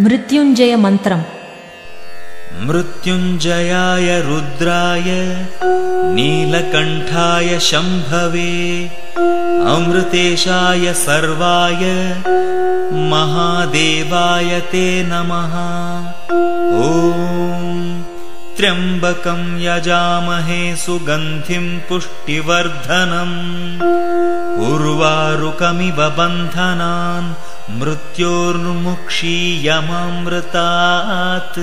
मृत्युञ्जयमन्त्रम् मृत्युञ्जयाय रुद्राय नीलकण्ठाय शम्भवे अमृतेशाय सर्वाय महादेवाय ते नमः। ॐ त्र्यम्बकं यजामहे सुगन्धिं पुष्टिवर्धनम् उर्वारुकमिव बन्धनान् मृत्योर्मुक्षीयममृतात्